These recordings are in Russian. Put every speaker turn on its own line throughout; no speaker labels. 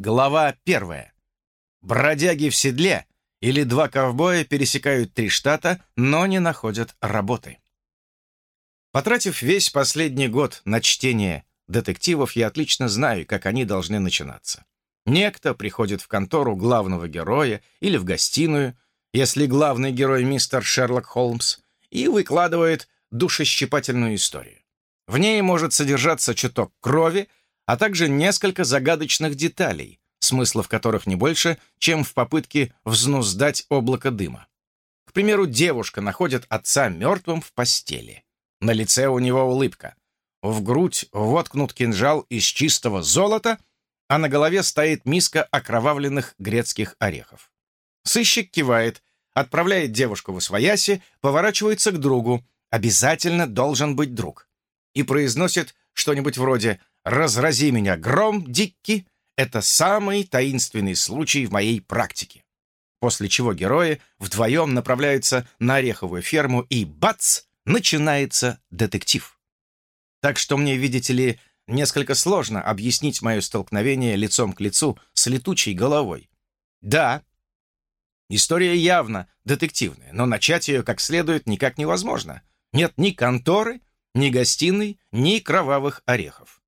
Глава первая. Бродяги в седле или два ковбоя пересекают три штата, но не находят работы. Потратив весь последний год на чтение детективов, я отлично знаю, как они должны начинаться. Некто приходит в контору главного героя или в гостиную, если главный герой мистер Шерлок Холмс, и выкладывает душещипательную историю. В ней может содержаться чуток крови, а также несколько загадочных деталей, смысла в которых не больше, чем в попытке взнуздать облако дыма. К примеру, девушка находит отца мертвым в постели. На лице у него улыбка. В грудь воткнут кинжал из чистого золота, а на голове стоит миска окровавленных грецких орехов. Сыщик кивает, отправляет девушку в освояси, поворачивается к другу, обязательно должен быть друг, и произносит что-нибудь вроде «Разрази меня гром, Дикки, это самый таинственный случай в моей практике». После чего герои вдвоем направляются на ореховую ферму и бац! начинается детектив. Так что мне, видите ли, несколько сложно объяснить мое столкновение лицом к лицу с летучей головой. Да, история явно детективная, но начать ее как следует никак невозможно. Нет ни конторы, ни гостиной, ни кровавых орехов.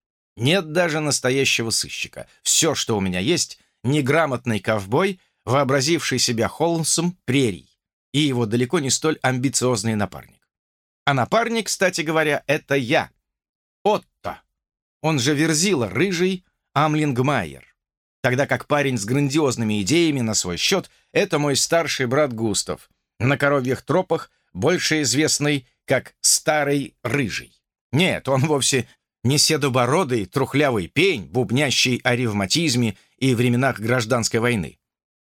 Нет даже настоящего сыщика. Все, что у меня есть, неграмотный ковбой, вообразивший себя Холмсом прерий, и его далеко не столь амбициозный напарник. А напарник, кстати говоря, это я. Отто. Он же Верзила, рыжий Амлингмайер. Тогда как парень с грандиозными идеями на свой счет — это мой старший брат Густав, на коровьих тропах, больше известный как Старый Рыжий. Нет, он вовсе не седобородый, трухлявый пень, бубнящий о ревматизме и временах гражданской войны.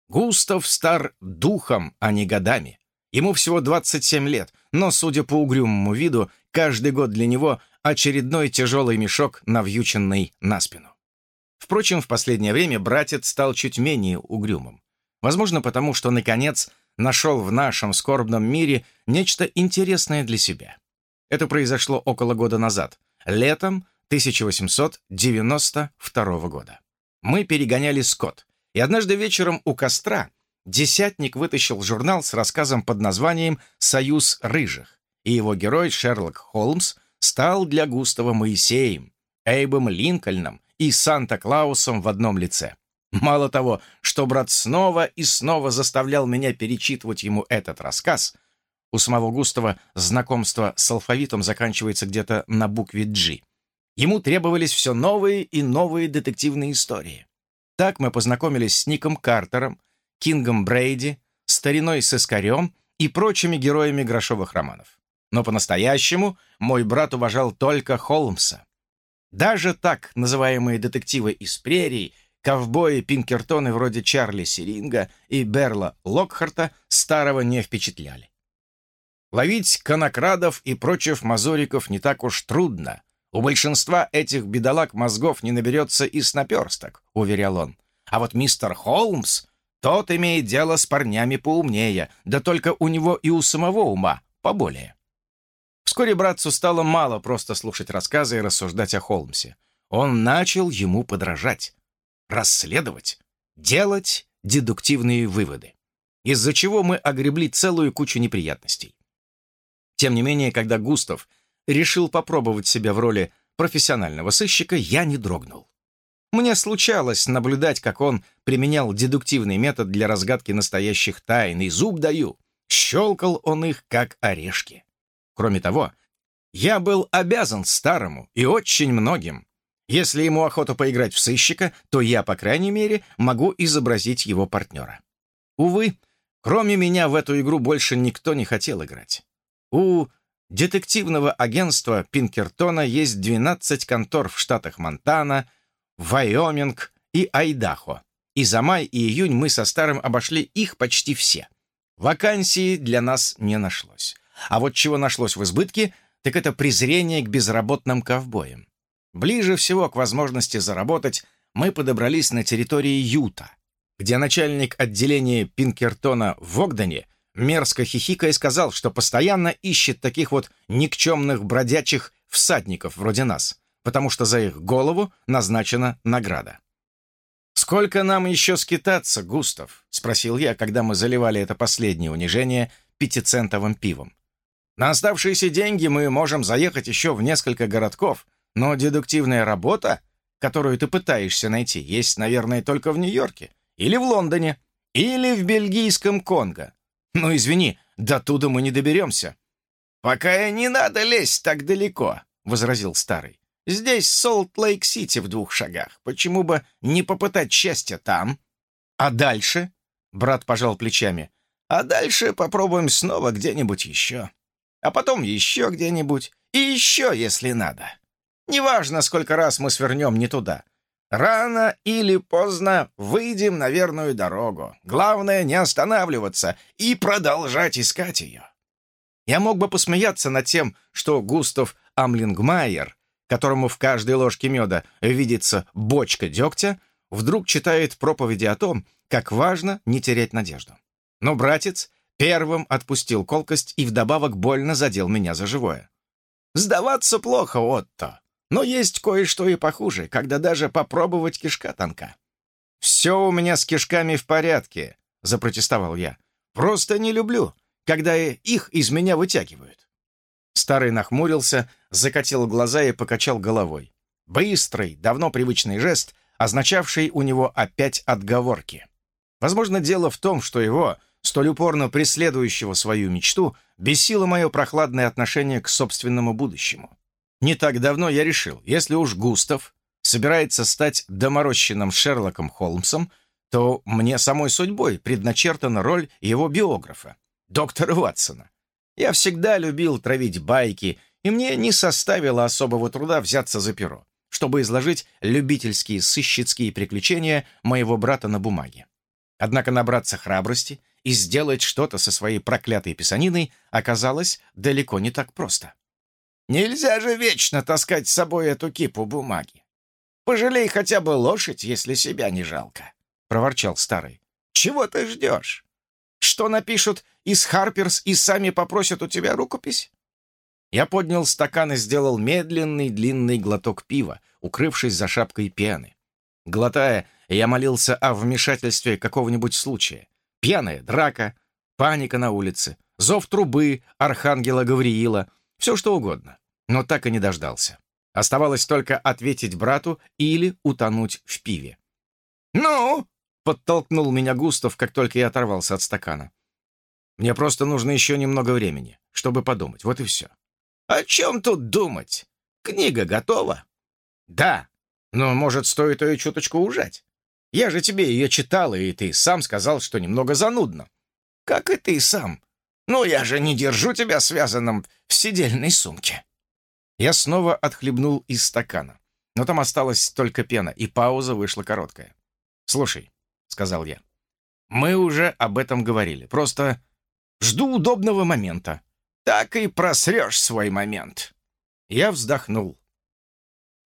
Густав стар духом, а не годами. Ему всего 27 лет, но, судя по угрюмому виду, каждый год для него очередной тяжелый мешок, навьюченный на спину. Впрочем, в последнее время братец стал чуть менее угрюмым. Возможно, потому что, наконец, нашел в нашем скорбном мире нечто интересное для себя. Это произошло около года назад, летом 1892 года. Мы перегоняли скот, и однажды вечером у костра Десятник вытащил журнал с рассказом под названием «Союз рыжих», и его герой Шерлок Холмс стал для Густава Моисеем, Эйбом Линкольном и Санта-Клаусом в одном лице. Мало того, что брат снова и снова заставлял меня перечитывать ему этот рассказ, у самого Густава знакомство с алфавитом заканчивается где-то на букве «G». Ему требовались все новые и новые детективные истории. Так мы познакомились с Ником Картером, Кингом Брейди, стариной с Искарем и прочими героями грошовых романов. Но по-настоящему мой брат уважал только Холмса. Даже так называемые детективы из прерий, ковбои Пинкертоны вроде Чарли Сиринга и Берла Локхарта старого не впечатляли. Ловить конокрадов и прочих мазориков не так уж трудно. У большинства этих бедолаг мозгов не наберется и снаперсток, уверял он. А вот мистер Холмс тот имеет дело с парнями поумнее, да только у него и у самого ума поболее. Вскоре братцу стало мало просто слушать рассказы и рассуждать о Холмсе. Он начал ему подражать, расследовать, делать дедуктивные выводы, из-за чего мы огребли целую кучу неприятностей. Тем не менее, когда Густав решил попробовать себя в роли профессионального сыщика, я не дрогнул. Мне случалось наблюдать, как он применял дедуктивный метод для разгадки настоящих тайн, и зуб даю, щелкал он их, как орешки. Кроме того, я был обязан старому и очень многим. Если ему охота поиграть в сыщика, то я, по крайней мере, могу изобразить его партнера. Увы, кроме меня в эту игру больше никто не хотел играть. У детективного агентства Пинкертона есть 12 контор в штатах Монтана, Вайоминг и Айдахо. И за май и июнь мы со Старым обошли их почти все. Вакансии для нас не нашлось. А вот чего нашлось в избытке, так это презрение к безработным ковбоям. Ближе всего к возможности заработать мы подобрались на территории Юта, где начальник отделения Пинкертона в Огдене мерзко хихикая сказал, что постоянно ищет таких вот никчемных бродячих всадников вроде нас потому что за их голову назначена награда. «Сколько нам еще скитаться, Густав?» — спросил я, когда мы заливали это последнее унижение пятицентовым пивом. «На оставшиеся деньги мы можем заехать еще в несколько городков, но дедуктивная работа, которую ты пытаешься найти, есть, наверное, только в Нью-Йорке, или в Лондоне, или в бельгийском Конго. Ну, извини, до туда мы не доберемся». «Пока и не надо лезть так далеко», — возразил старый. «Здесь Солт-Лейк-Сити в двух шагах. Почему бы не попытать счастья там?» «А дальше?» — брат пожал плечами. «А дальше попробуем снова где-нибудь еще. А потом еще где-нибудь. И еще, если надо. Неважно, сколько раз мы свернем не туда. Рано или поздно выйдем на верную дорогу. Главное, не останавливаться и продолжать искать ее. Я мог бы посмеяться над тем, что Густав Амлингмайер, которому в каждой ложке меда видится бочка дегтя, вдруг читает проповеди о том, как важно не терять надежду. Но братец первым отпустил колкость и вдобавок больно задел меня за живое. «Сдаваться плохо, Отто. Но есть кое-что и похуже, когда даже попробовать кишка тонка. «Все у меня с кишками в порядке», — запротестовал я. «Просто не люблю, когда их из меня вытягивают». Старый нахмурился, закатил глаза и покачал головой. Быстрый, давно привычный жест, означавший у него опять отговорки. Возможно, дело в том, что его, столь упорно преследующего свою мечту, бесило мое прохладное отношение к собственному будущему. Не так давно я решил, если уж Густав собирается стать доморощенным Шерлоком Холмсом, то мне самой судьбой предначертана роль его биографа, доктора Ватсона. Я всегда любил травить байки, и мне не составило особого труда взяться за перо, чтобы изложить любительские сыщицкие приключения моего брата на бумаге. Однако набраться храбрости и сделать что-то со своей проклятой писаниной оказалось далеко не так просто. Нельзя же вечно таскать с собой эту кипу бумаги. Пожалей хотя бы лошадь, если себя не жалко», — проворчал старый. «Чего ты ждешь? Что напишут из Харперс и сами попросят у тебя рукопись?» Я поднял стакан и сделал медленный длинный глоток пива, укрывшись за шапкой пены. Глотая, я молился о вмешательстве какого-нибудь случая. Пьяная драка, паника на улице, зов трубы, архангела Гавриила, все что угодно но так и не дождался. Оставалось только ответить брату или утонуть в пиве. «Ну?» — подтолкнул меня Густав, как только я оторвался от стакана. «Мне просто нужно еще немного времени, чтобы подумать, вот и все». «О чем тут думать? Книга готова?» «Да, но, может, стоит ее чуточку ужать? Я же тебе ее читал, и ты сам сказал, что немного занудно». «Как и ты сам. Но я же не держу тебя связанным в сидельной сумке». Я снова отхлебнул из стакана, но там осталась только пена, и пауза вышла короткая. «Слушай», — сказал я, — «мы уже об этом говорили, просто жду удобного момента. Так и просрешь свой момент». Я вздохнул.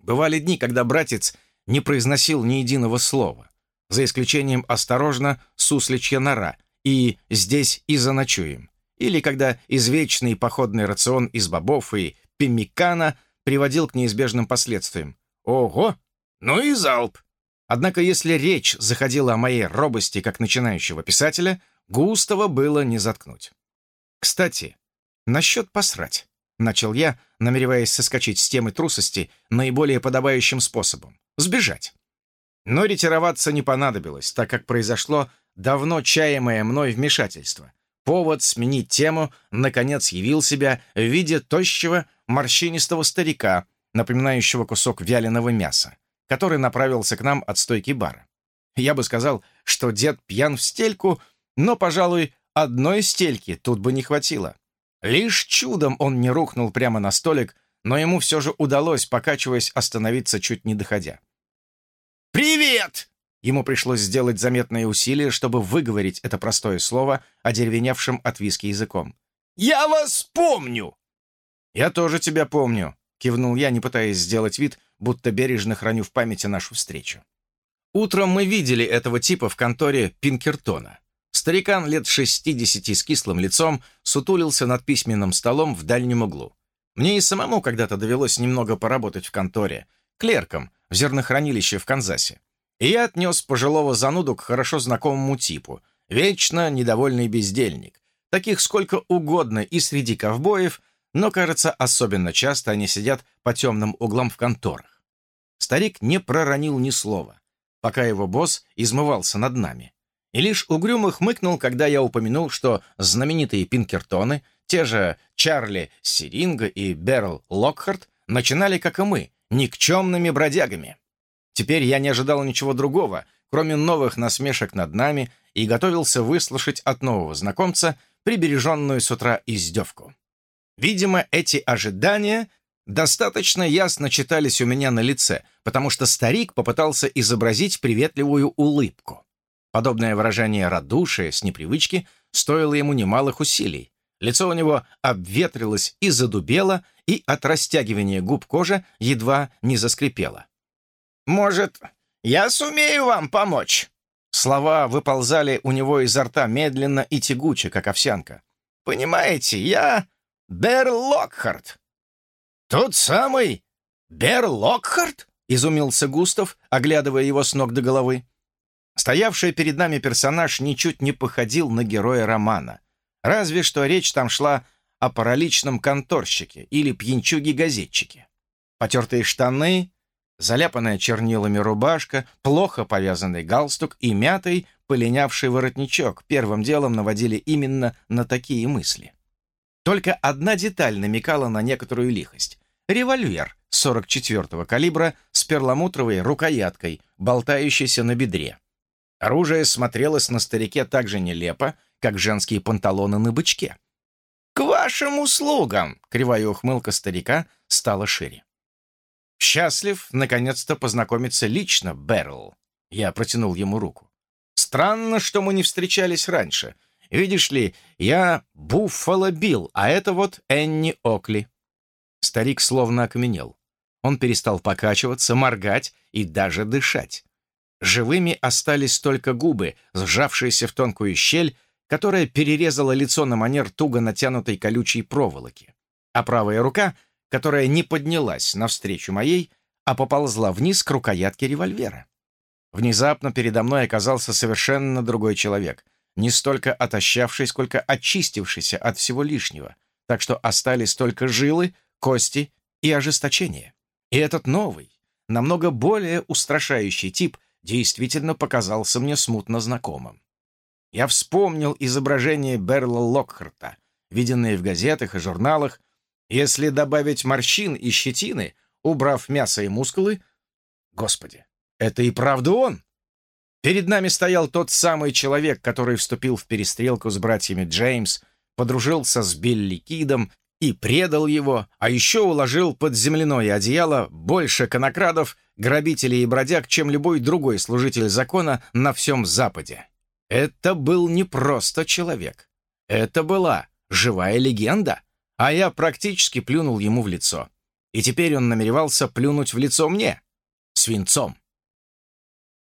Бывали дни, когда братец не произносил ни единого слова, за исключением осторожно сусличья нора и «здесь и заночуем», или когда извечный походный рацион из бобов и пеммикана приводил к неизбежным последствиям. Ого! Ну и залп! Однако если речь заходила о моей робости как начинающего писателя, Густава было не заткнуть. «Кстати, насчет посрать», — начал я, намереваясь соскочить с темы трусости наиболее подобающим способом — сбежать. Но ретироваться не понадобилось, так как произошло давно чаемое мной вмешательство. Повод сменить тему наконец явил себя в виде тощего морщинистого старика, напоминающего кусок вяленого мяса, который направился к нам от стойки бара. Я бы сказал, что дед пьян в стельку, но, пожалуй, одной стельки тут бы не хватило. Лишь чудом он не рухнул прямо на столик, но ему все же удалось, покачиваясь, остановиться, чуть не доходя. «Привет!» Ему пришлось сделать заметное усилие, чтобы выговорить это простое слово, одеревеневшим от виски языком. «Я вас помню!» «Я тоже тебя помню», — кивнул я, не пытаясь сделать вид, будто бережно храню в памяти нашу встречу. Утром мы видели этого типа в конторе Пинкертона. Старикан лет 60 с кислым лицом сутулился над письменным столом в дальнем углу. Мне и самому когда-то довелось немного поработать в конторе, клерком в зернохранилище в Канзасе. И я отнес пожилого зануду к хорошо знакомому типу, вечно недовольный бездельник. Таких сколько угодно и среди ковбоев, но, кажется, особенно часто они сидят по темным углам в конторах. Старик не проронил ни слова, пока его босс измывался над нами. И лишь угрюмо хмыкнул, когда я упомянул, что знаменитые Пинкертоны, те же Чарли Сиринга и Берл Локхарт, начинали, как и мы, никчемными бродягами. Теперь я не ожидал ничего другого, кроме новых насмешек над нами, и готовился выслушать от нового знакомца прибереженную с утра издевку. Видимо, эти ожидания достаточно ясно читались у меня на лице, потому что старик попытался изобразить приветливую улыбку. Подобное выражение радушия с непривычки стоило ему немалых усилий. Лицо у него обветрилось и задубело, и от растягивания губ кожа едва не заскрипела. «Может, я сумею вам помочь?» Слова выползали у него изо рта медленно и тягуче, как овсянка. «Понимаете, я Бер Локхарт». «Тот самый Бер Локхарт?» — изумился Густав, оглядывая его с ног до головы. Стоявший перед нами персонаж ничуть не походил на героя романа. Разве что речь там шла о параличном конторщике или пьянчуге-газетчике. Потертые штаны, заляпанная чернилами рубашка, плохо повязанный галстук и мятый, полинявший воротничок первым делом наводили именно на такие мысли. Только одна деталь намекала на некоторую лихость. Револьвер 44-го калибра с перламутровой рукояткой, болтающейся на бедре. Оружие смотрелось на старике так же нелепо, как женские панталоны на бычке. «К вашим услугам!» — кривая ухмылка старика стала шире. «Счастлив, наконец-то, познакомиться лично, Берл!» Я протянул ему руку. «Странно, что мы не встречались раньше. Видишь ли, я Буффало Билл, а это вот Энни Окли». Старик словно окаменел. Он перестал покачиваться, моргать и даже дышать. Живыми остались только губы, сжавшиеся в тонкую щель, которая перерезала лицо на манер туго натянутой колючей проволоки. А правая рука, которая не поднялась навстречу моей, а поползла вниз к рукоятке револьвера. Внезапно передо мной оказался совершенно другой человек, не столько отощавший, сколько очистившийся от всего лишнего, так что остались только жилы, кости и ожесточение. И этот новый, намного более устрашающий тип действительно показался мне смутно знакомым. Я вспомнил изображение Берла Локхарта, виденное в газетах и журналах. Если добавить морщин и щетины, убрав мясо и мускулы... Господи, это и правда он! Перед нами стоял тот самый человек, который вступил в перестрелку с братьями Джеймс, подружился с Билли Кидом и предал его, а еще уложил под земляное одеяло больше конокрадов, грабителей и бродяг, чем любой другой служитель закона на всем Западе. Это был не просто человек. Это была живая легенда, а я практически плюнул ему в лицо. И теперь он намеревался плюнуть в лицо мне. Свинцом.